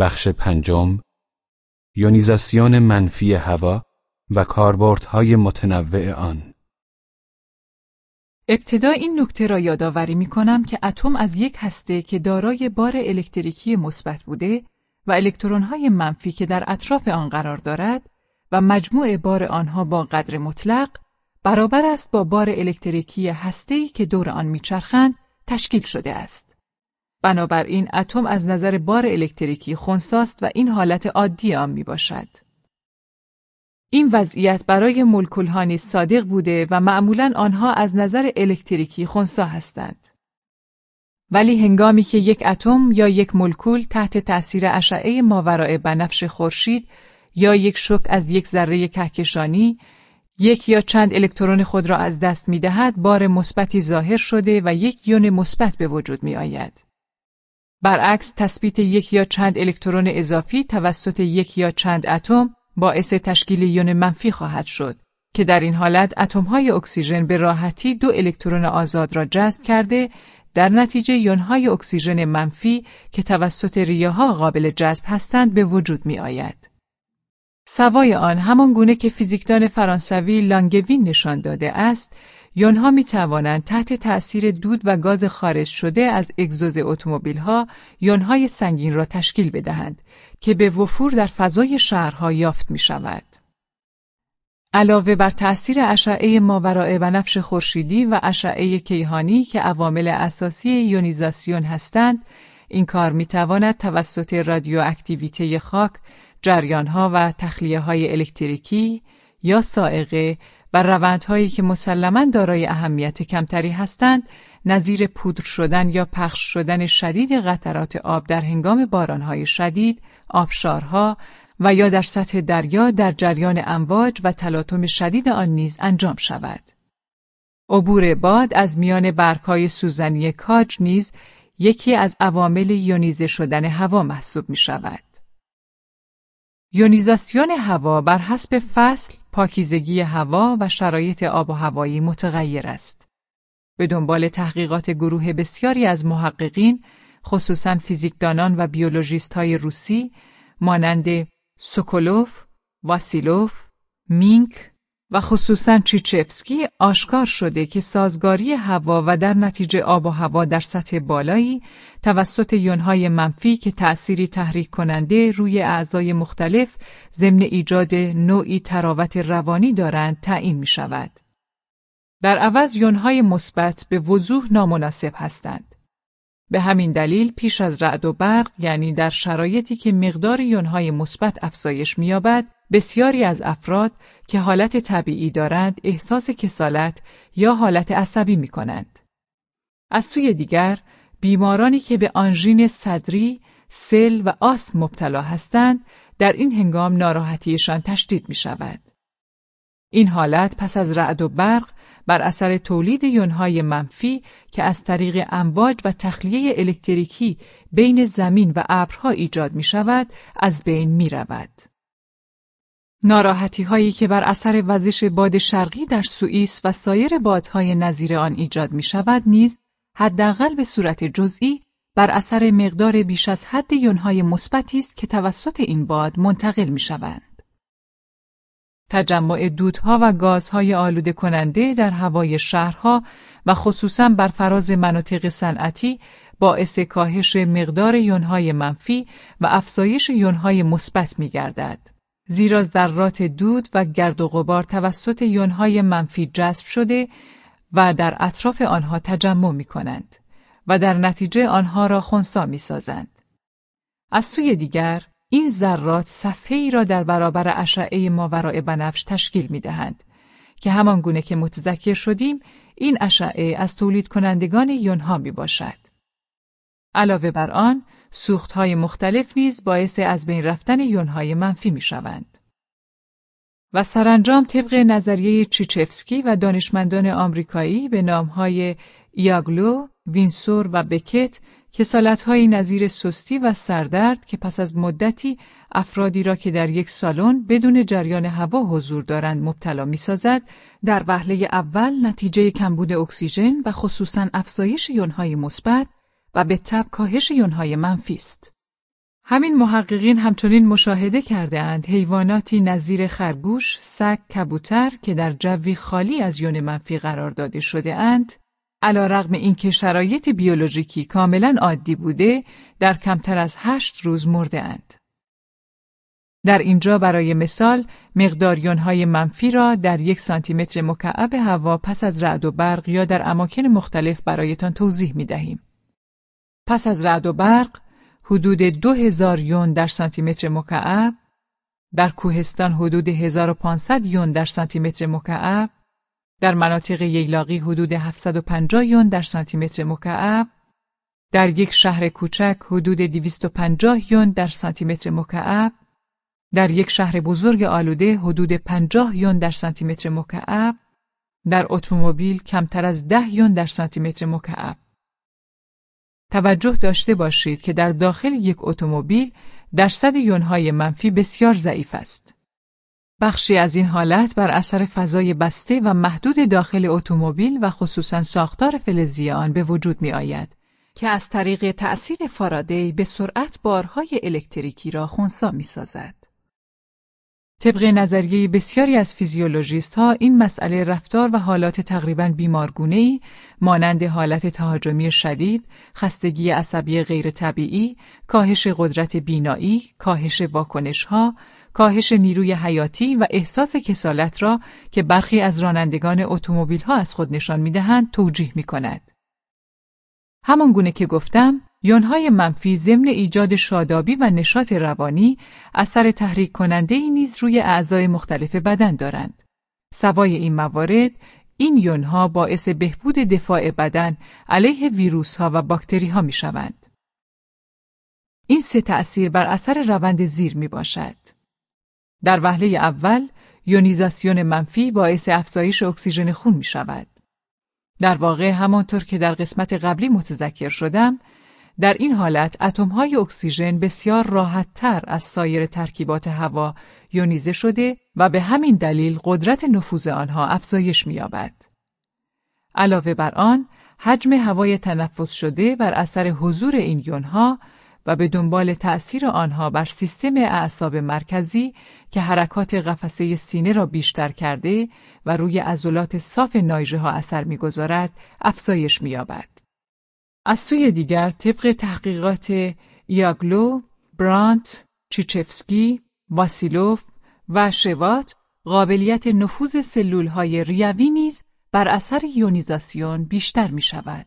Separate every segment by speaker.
Speaker 1: بخش پنجم یونیزاسیون منفی هوا و کاربردهای متنوع آن
Speaker 2: ابتدا این نکته را یادآوری می کنم که اتم از یک هسته که دارای بار الکتریکی مثبت بوده و الکترونهای منفی که در اطراف آن قرار دارد و مجموع بار آنها با قدر مطلق برابر است با بار الکتریکی هسته‌ای که دور آن میچرخند تشکیل شده است. بنابراین اتم از نظر بار الکتریکی خونساست و این حالت عادی آن می باشد. این وضعیت برای مولکول‌ها نیز صادق بوده و معمولا آنها از نظر الکتریکی خونسا هستند. ولی هنگامی که یک اتم یا یک مولکول تحت تأثیر اشعه ماورای بنفش خورشید یا یک شک از یک ذره کهکشانی یک یا چند الکترون خود را از دست می دهد بار مثبتی ظاهر شده و یک یون مثبت به وجود می آید. برعکس تثبیت یک یا چند الکترون اضافی توسط یک یا چند اتم باعث تشکیل یون منفی خواهد شد که در این حالت اتمهای اکسیژن به راحتی دو الکترون آزاد را جذب کرده در نتیجه یونهای اکسیژن منفی که توسط ریاها قابل جذب هستند به وجود می آید. سوای آن همان گونه که فیزیکدان فرانسوی لانگوین نشان داده است، یونها می توانند تحت تأثیر دود و گاز خارج شده از اگزوز اتومبیل‌ها یونهای سنگین را تشکیل بدهند که به وفور در فضای شهرها یافت می شود. علاوه بر تأثیر اشعه ماورای بنفش خورشیدی و اشعه کیهانی که عوامل اساسی یونیزاسیون هستند، این کار می تواند توسط رادیواکتیویته خاک، جریانها و تخلیه های الکتریکی یا سائقه و روندهایی که مسلما دارای اهمیت کمتری هستند نظیر پودر شدن یا پخش شدن شدید قطرات آب در هنگام بارانهای شدید، آبشارها و یا در سطح دریا در جریان امواج و تلاطم شدید آن نیز انجام شود. عبور باد از میان برگهای سوزنی کاج نیز یکی از عوامل یونیزه شدن هوا محسوب می شود. یونیزاسیون هوا بر حسب فصل، پاکیزگی هوا و شرایط آب و هوایی متغیر است. به دنبال تحقیقات گروه بسیاری از محققین، خصوصا فیزیکدانان و بیولوژیست های روسی، مانند سوکولوف، واسیلوف، مینک و خصوصا چیچفسکی آشکار شده که سازگاری هوا و در نتیجه آب و هوا در سطح بالایی توسط یونهای منفی که تأثیری تحریک کننده روی اعضای مختلف ضمن ایجاد نوعی تراوت روانی دارند تعیین می شود. در عوض یونهای مثبت به وضوح نامناسب هستند. به همین دلیل پیش از رعد و برق یعنی در شرایطی که مقدار یونهای مثبت افزایش می‌یابد بسیاری از افراد که حالت طبیعی دارند احساس کسالت یا حالت عصبی می کنند. از سوی دیگر بیمارانی که به آنژین صدری، سل و آسم مبتلا هستند در این هنگام ناراحتیشان تشدید می شود. این حالت پس از رعد و برق بر اثر تولید یونهای منفی که از طریق امواج و تخلیه الکتریکی بین زمین و ابرها ایجاد می شود از بین می رود. ناراحتی هایی که بر اثر وزش باد شرقی در سوئیس و سایر بادهای نظیر آن ایجاد می شود نیز حداقل به صورت جزئی بر اثر مقدار بیش از حد یونهای مثبتی است که توسط این باد منتقل می شوند. تجمع دودها و گازهای آلوده کننده در هوای شهرها و خصوصا بر فراز مناطق صنعتی باعث کاهش مقدار یونهای منفی و افزایش یونهای مثبت می گردد. زیرا ذرات دود و گرد و غبار توسط یونهای منفی جذب شده و در اطراف آنها تجمع می کنند و در نتیجه آنها را خونسا می سازند. از سوی دیگر این ذرات صفحه ای را در برابر اشعه ماورای بنفش تشکیل می دهند که همان گونه که متذکر شدیم این اشعه از تولید کنندگان یونها می باشد. علاوه بر آن سوختهای مختلف نیز باعث از بین رفتن یونهای منفی می شوند. و سرانجام طبق نظریه چیچفسکی و دانشمندان آمریکایی به نامهای ایاگلو، وینسور و بکت کسالتهایی نظیر سستی و سردرد که پس از مدتی افرادی را که در یک سالن بدون جریان هوا حضور دارند مبتلا می‌سازد در وهله اول نتیجه کمبود اکسیژن و خصوصا افزایش یونهای مثبت و به تبع کاهش یونهای منفی است. همین محققین همچنین مشاهده کرده اند حیواناتی نظیر خرگوش، سگ، کبوتر که در جوی خالی از یون منفی قرار داده شده اند، علا رغم اینکه شرایط بیولوژیکی کاملا عادی بوده، در کمتر از هشت روز مرده اند. در اینجا برای مثال مقدار یونهای منفی را در یک سانتیمتر مکعب هوا پس از رعد و برق یا در اماکن مختلف برایتان توضیح می دهیم. پس از رعد و برق حدود 2000 یون در سانتیمتر مکعب، در کوهستان حدود 1500 یون در سانتیمتر مکعب، در مناطق ییلاقی حدود 750 یون در سانتیمتر مکعب، در یک شهر کوچک حدود 250 یون در سانتیمتر مکعب، در یک شهر بزرگ آلوده حدود 50 یون در سانتیمتر مکعب، در اتومبیل کمتر از 10 یون در سانتیمتر مکعب. توجه داشته باشید که در داخل یک اتومبیل درصد یونهای منفی بسیار ضعیف است. بخشی از این حالت بر اثر فضای بسته و محدود داخل اتومبیل و خصوصا ساختار فلزی آن به وجود می آید که از طریق تأثیر فارادی به سرعت بارهای الکتریکی را خونسا می سازد. طبق نظریه بسیاری از فیزیولوژیست ها این مسئله رفتار و حالات تقریبا بیمارگونه ای مانند حالت تهاجمی شدید، خستگی عصبی غیر طبیعی، کاهش قدرت بینایی، کاهش واکنش ها، کاهش نیروی حیاتی و احساس کسالت را که برخی از رانندگان اتومبیل ها از خود نشان می‌دهند توجیه می کند. همان گونه که گفتم، یونهای منفی ضمن ایجاد شادابی و نشاط روانی اثر تحریک کننده ای نیز روی اعضای مختلف بدن دارند. سوای این موارد، این یونها باعث بهبود دفاع بدن علیه ویروس ها و باکتری ها می شوند. این سه تأثیر بر اثر روند زیر می باشد. در وهله اول، یونیزاسیون منفی باعث افزایش اکسیژن خون می شود. در واقع همانطور که در قسمت قبلی متذکر شدم، در این حالت اتمهای اکسیژن بسیار راحتتر از سایر ترکیبات هوا یونیزه شده و به همین دلیل قدرت نفوذ آنها افزایش می‌یابد. علاوه بر آن، حجم هوای تنفس شده بر اثر حضور این یونها و به دنبال تأثیر آنها بر سیستم اعصاب مرکزی که حرکات قفسه سینه را بیشتر کرده و روی عضلات صاف نایژه ها اثر می‌گذارد افزایش می‌یابد. از سوی دیگر طبق تحقیقات یاگلو، برانت، چیچفسکی، واسیلوف و شوات قابلیت نفوذ سلول های ریوی نیز بر اثر یونیزاسیون بیشتر می شود.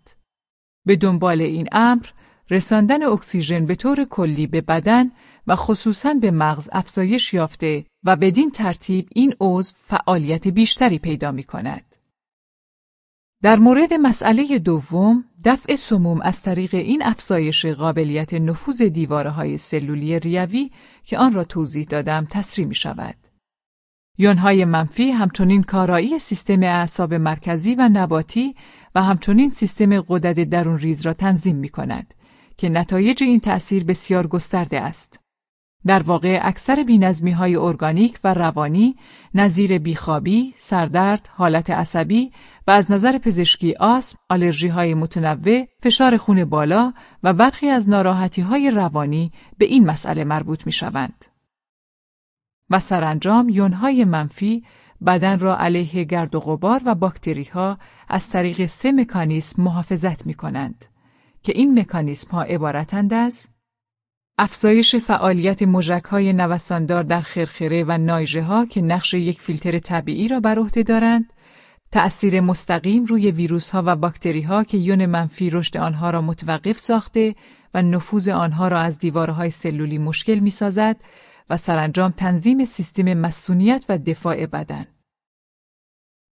Speaker 2: به دنبال این امر رساندن اکسیژن به طور کلی به بدن و خصوصاً به مغز افزایش یافته و بدین ترتیب این عضو فعالیت بیشتری پیدا می کند. در مورد مسئله دوم، دفع سموم از طریق این افزایش قابلیت نفوذ دیواره های سلولی ریوی که آن را توضیح دادم تصریح می شود. یونهای منفی همچنین کارایی سیستم اعصاب مرکزی و نباتی و همچنین سیستم قدرت درون ریز را تنظیم می کند که نتایج این تأثیر بسیار گسترده است. در واقع اکثر بینظمی های ارگانیک و روانی نظیر بیخوابی، سردرد، حالت عصبی و از نظر پزشکی آسم، آلرژی های متنوع، فشار خون بالا و برخی از ناراحتی های روانی به این مسئله مربوط می شوند. و سرانجام یونهای منفی بدن را علیه گرد و غبار و باکتری ها از طریق سه مکانیسم محافظت می کنند که این مکانیسم ها عبارتند از افزایش فعالیت مژک های نوساندار در خرخره و نایژه ها که نقش یک فیلتر طبیعی را بر عهده دارند، تأثیر مستقیم روی ویروس ها و باکتری ها که یون منفی رشد آنها را متوقف ساخته و نفوذ آنها را از دیوارهای سلولی مشکل می سازد و سرانجام تنظیم سیستم مسئولیت و دفاع بدن.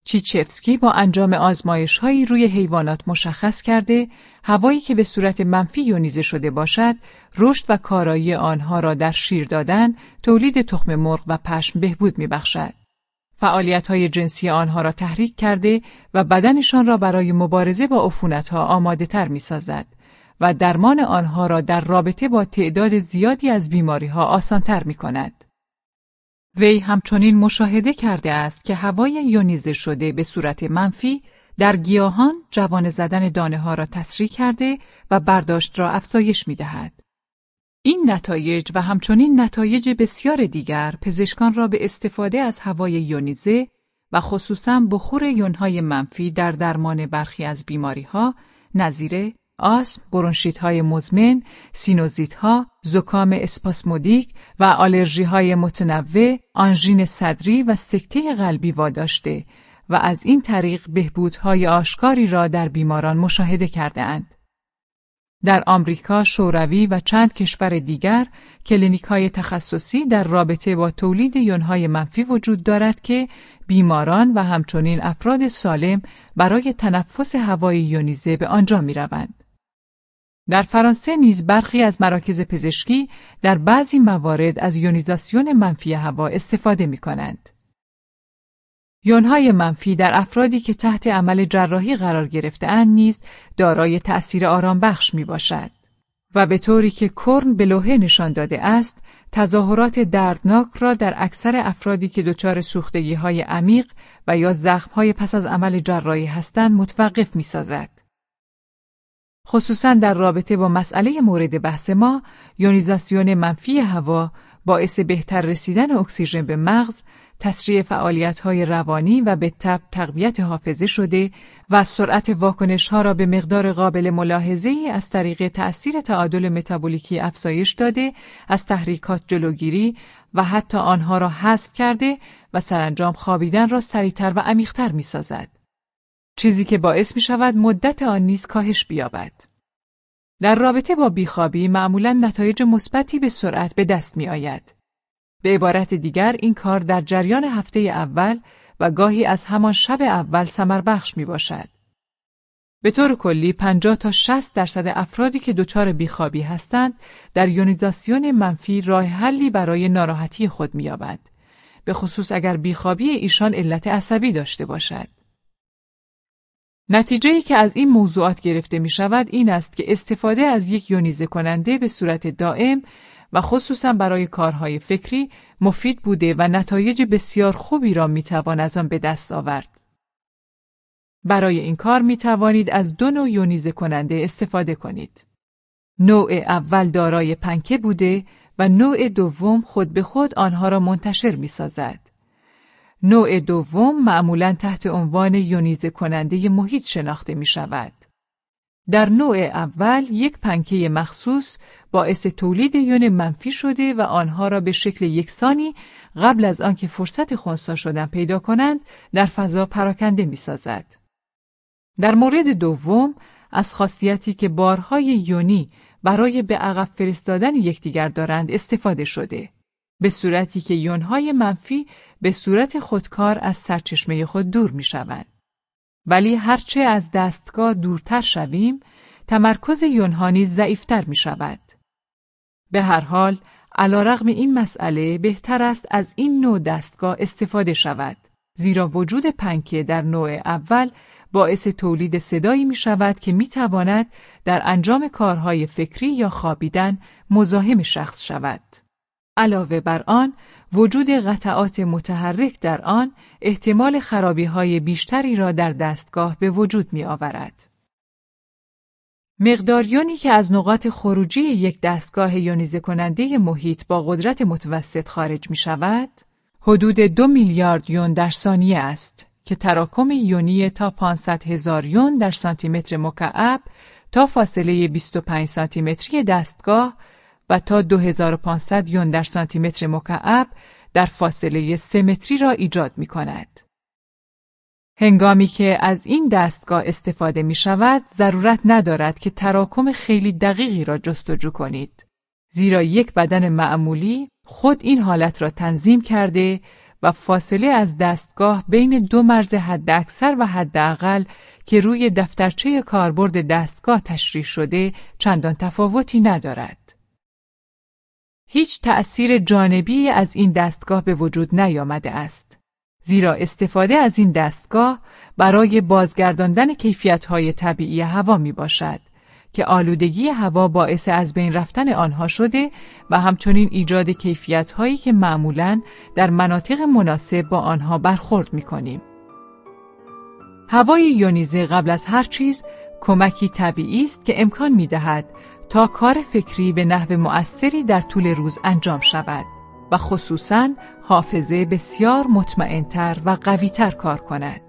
Speaker 2: چیچفسکی با انجام آزمایشهایی روی حیوانات مشخص کرده هوایی که به صورت منفی یونیزه شده باشد رشد و کارایی آنها را در شیر دادن تولید تخم مرغ و پشم بهبود میبخشد فعالیت های جنسی آنها را تحریک کرده و بدنشان را برای مبارزه با عفونتها آماده تر می سازد و درمان آنها را در رابطه با تعداد زیادی از بیماری ها آسان تر می کند. وی همچنین مشاهده کرده است که هوای یونیزه شده به صورت منفی در گیاهان جوان زدن دانه ها را تسریع کرده و برداشت را افزایش می دهد. این نتایج و همچنین نتایج بسیار دیگر پزشکان را به استفاده از هوای یونیزه و خصوصا بخور یونهای منفی در درمان برخی از بیماریها نظیر آسم، برونشیت های مزمن، سینوزیت ها، زکام اسپاسمودیک و آلرژی های متنوع، آنژین صدری و سکته قلبی واداشته و از این طریق بهبودهای آشکاری را در بیماران مشاهده کرده اند. در آمریکا، شوروی و چند کشور دیگر کلینیک های تخصصی در رابطه با تولید یونهای منفی وجود دارد که بیماران و همچنین افراد سالم برای تنفس هوای یونیزه به آنجا می روند. در فرانسه نیز برخی از مراکز پزشکی در بعضی موارد از یونیزاسیون منفی هوا استفاده می کنند. یونهای منفی در افرادی که تحت عمل جراحی قرار گرفتهاند نیز دارای تأثیر آرام بخش می باشد و به طوری که کرن به لوحه نشان داده است تظاهرات دردناک را در اکثر افرادی که دچار سوختگی های عمیق و یا زخم های پس از عمل جراحی هستند متوقف می سازد. خصوصا در رابطه با مسئله مورد بحث ما یونیزاسیون منفی هوا باعث بهتر رسیدن اکسیژن به مغز تسریع های روانی و به تب تقویت حافظه شده و سرعت واکنش ها را به مقدار قابل ملاحظه از طریق تأثیر تعادل متابولیکی افزایش داده از تحریکات جلوگیری و حتی آنها را حذف کرده و سرانجام خوابیدن را سریعتر و عمیقتر می سازد. چیزی که باعث می شود مدت آن نیز کاهش بیابد. در رابطه با بیخوابی معمولا نتایج مثبتی به سرعت به دست می آید. به عبارت دیگر این کار در جریان هفته اول و گاهی از همان شب اول سمر بخش می باشد. به طور کلی 50 تا 60 درصد افرادی که دچار بیخوابی هستند در یونیزاسیون منفی راه حلی برای ناراحتی خود می‌یابند به خصوص اگر بیخوابی ایشان علت عصبی داشته باشد. نتیجه ای که از این موضوعات گرفته می شود این است که استفاده از یک یونیزه کننده به صورت دائم و خصوصا برای کارهای فکری مفید بوده و نتایج بسیار خوبی را می توان از آن به دست آورد. برای این کار می توانید از دو نوع یونیزه کننده استفاده کنید. نوع اول دارای پنکه بوده و نوع دوم خود به خود آنها را منتشر می سازد. نوع دوم معمولا تحت عنوان یونیزه کننده محیط شناخته می شود. در نوع اول یک پنکه مخصوص باعث تولید یون منفی شده و آنها را به شکل یکسانی قبل از آنکه فرصت خونسا شدن پیدا کنند در فضا پراکنده می سازد. در مورد دوم از خاصیتی که بارهای یونی برای به عقب فرستادن یکدیگر دارند استفاده شده. به صورتی که یونهای منفی به صورت خودکار از سرچشمه خود دور می شوند. ولی هرچه از دستگاه دورتر شویم، تمرکز یونهانی ضعیفتر می شود. به هر حال، رغم این مسئله بهتر است از این نوع دستگاه استفاده شود، زیرا وجود پنکه در نوع اول باعث تولید صدایی می شود که می تواند در انجام کارهای فکری یا خوابیدن مزاحم شخص شود. علاوه بر آن، وجود قطعات متحرک در آن احتمال خرابی های بیشتری را در دستگاه به وجود می آورد. مقداریونی که از نقاط خروجی یک دستگاه یونیزه کننده محیط با قدرت متوسط خارج می شود، حدود دو میلیارد یون در ثانیه است که تراکم یونی تا 500 هزار یون در سانتیمتر مکعب تا فاصله 25 سانتیمتری دستگاه و تا 2500 یون در سانتیمتر مکعب در فاصله 3 متری را ایجاد می کند. هنگامی که از این دستگاه استفاده می شود، ضرورت ندارد که تراکم خیلی دقیقی را جستجو کنید. زیرا یک بدن معمولی خود این حالت را تنظیم کرده و فاصله از دستگاه بین دو مرز حد اکثر و حداقل که روی دفترچه کاربرد دستگاه تشریح شده چندان تفاوتی ندارد. هیچ تأثیر جانبی از این دستگاه به وجود نیامده است. زیرا استفاده از این دستگاه برای بازگرداندن کیفیتهای طبیعی هوا می باشد که آلودگی هوا باعث از بین رفتن آنها شده و همچنین ایجاد کیفیتهایی که معمولا در مناطق مناسب با آنها برخورد می کنیم. هوای یونیزه قبل از هر چیز کمکی طبیعی است که امکان می دهد تا کار فکری به نحو مؤثری در طول روز انجام شود و خصوصاً حافظه بسیار مطمئنتر و قویتر کار کند.